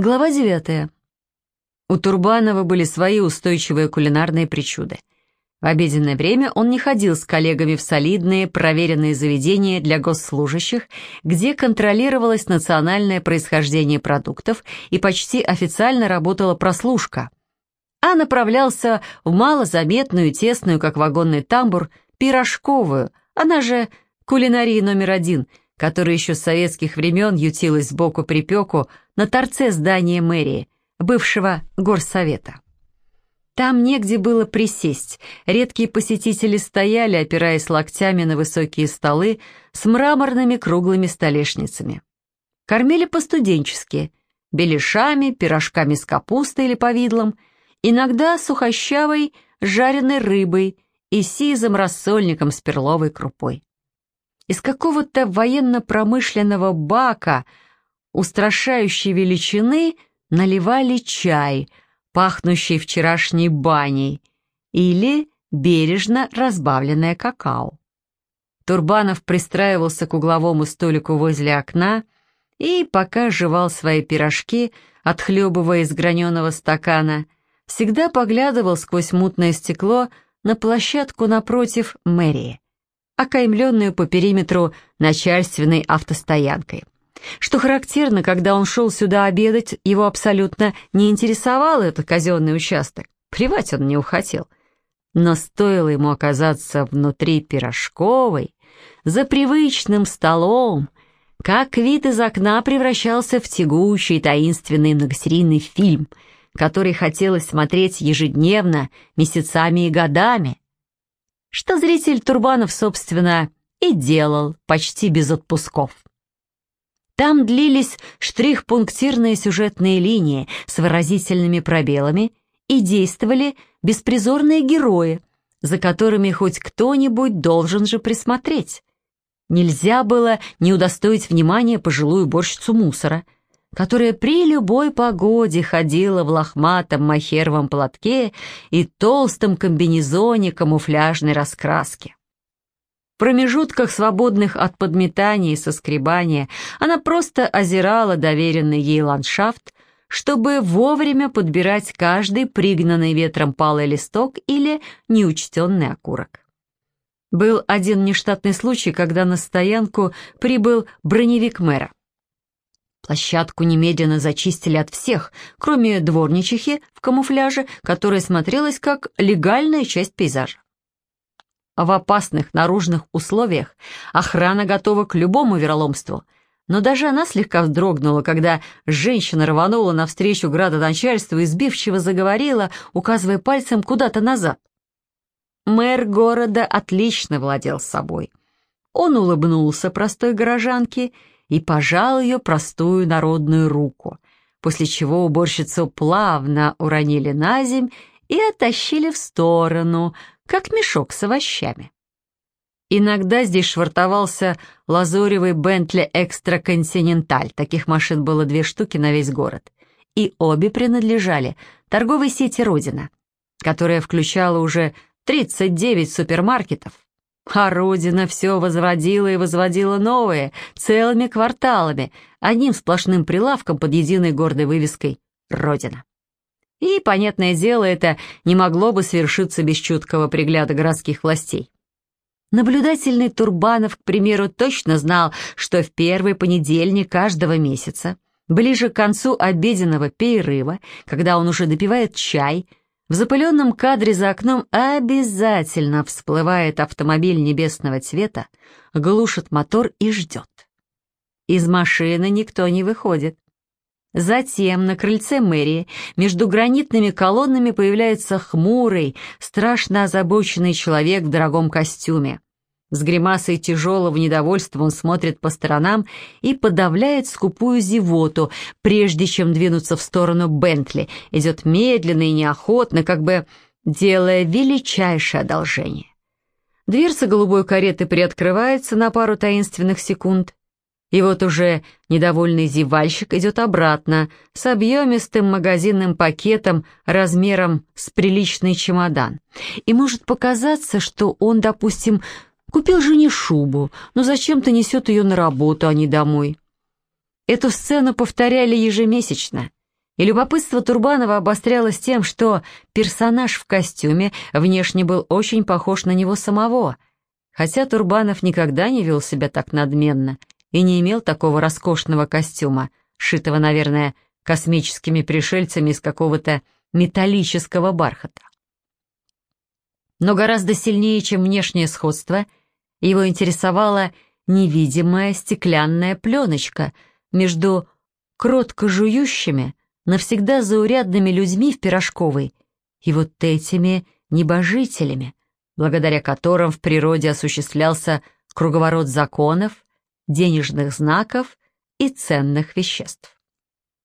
Глава девятая. У Турбанова были свои устойчивые кулинарные причуды. В обеденное время он не ходил с коллегами в солидные, проверенные заведения для госслужащих, где контролировалось национальное происхождение продуктов и почти официально работала прослушка, а направлялся в малозаметную, тесную, как вагонный тамбур, пирожковую, она же кулинарии номер один, которая еще с советских времен ютилась сбоку припеку на торце здания мэрии, бывшего горсовета. Там негде было присесть, редкие посетители стояли, опираясь локтями на высокие столы с мраморными круглыми столешницами. Кормили по-студенчески, беляшами, пирожками с капустой или повидлом, иногда сухощавой жареной рыбой и сизым рассольником с перловой крупой. Из какого-то военно-промышленного бака устрашающей величины наливали чай — пахнущей вчерашней баней, или бережно разбавленное какао. Турбанов пристраивался к угловому столику возле окна и, пока жевал свои пирожки, отхлебывая из граненого стакана, всегда поглядывал сквозь мутное стекло на площадку напротив мэрии, окаймленную по периметру начальственной автостоянкой. Что характерно, когда он шел сюда обедать, его абсолютно не интересовал этот казенный участок. Плевать он не ухотел. Но стоило ему оказаться внутри пирожковой, за привычным столом, как вид из окна превращался в тягучий таинственный многосерийный фильм, который хотелось смотреть ежедневно, месяцами и годами. Что зритель Турбанов, собственно, и делал почти без отпусков. Там длились штрих-пунктирные сюжетные линии с выразительными пробелами и действовали беспризорные герои, за которыми хоть кто-нибудь должен же присмотреть. Нельзя было не удостоить внимания пожилую уборщицу мусора, которая при любой погоде ходила в лохматом махеровом платке и толстом комбинезоне камуфляжной раскраски промежутках, свободных от подметания и соскребания, она просто озирала доверенный ей ландшафт, чтобы вовремя подбирать каждый пригнанный ветром палый листок или неучтенный окурок. Был один нештатный случай, когда на стоянку прибыл броневик мэра. Площадку немедленно зачистили от всех, кроме дворничихи в камуфляже, которая смотрелась как легальная часть пейзажа. В опасных наружных условиях охрана готова к любому вероломству. Но даже она слегка вздрогнула, когда женщина рванула навстречу градоначальству и сбивчиво заговорила, указывая пальцем куда-то назад. Мэр города отлично владел собой. Он улыбнулся простой горожанке и пожал ее простую народную руку, после чего уборщицу плавно уронили на земь и оттащили в сторону, как мешок с овощами. Иногда здесь швартовался лазуревый Бентли Экстра Континенталь. Таких машин было две штуки на весь город. И обе принадлежали торговой сети «Родина», которая включала уже 39 супермаркетов. А «Родина» все возводила и возводила новые, целыми кварталами, одним сплошным прилавком под единой гордой вывеской «Родина». И, понятное дело, это не могло бы свершиться без чуткого пригляда городских властей. Наблюдательный Турбанов, к примеру, точно знал, что в первый понедельник каждого месяца, ближе к концу обеденного перерыва, когда он уже допивает чай, в запыленном кадре за окном обязательно всплывает автомобиль небесного цвета, глушит мотор и ждет. Из машины никто не выходит. Затем на крыльце мэрии между гранитными колоннами появляется хмурый, страшно озабоченный человек в дорогом костюме. С гримасой тяжелого недовольства он смотрит по сторонам и подавляет скупую зевоту, прежде чем двинуться в сторону Бентли. Идет медленно и неохотно, как бы делая величайшее одолжение. Дверца голубой кареты приоткрывается на пару таинственных секунд. И вот уже недовольный зевальщик идет обратно с объемистым магазинным пакетом размером с приличный чемодан. И может показаться, что он, допустим, купил жене шубу, но зачем-то несет ее на работу, а не домой. Эту сцену повторяли ежемесячно. И любопытство Турбанова обострялось тем, что персонаж в костюме внешне был очень похож на него самого, хотя Турбанов никогда не вел себя так надменно и не имел такого роскошного костюма, шитого, наверное, космическими пришельцами из какого-то металлического бархата. Но гораздо сильнее, чем внешнее сходство, его интересовала невидимая стеклянная пленочка между кротко жующими, навсегда заурядными людьми в Пирожковой и вот этими небожителями, благодаря которым в природе осуществлялся круговорот законов, денежных знаков и ценных веществ.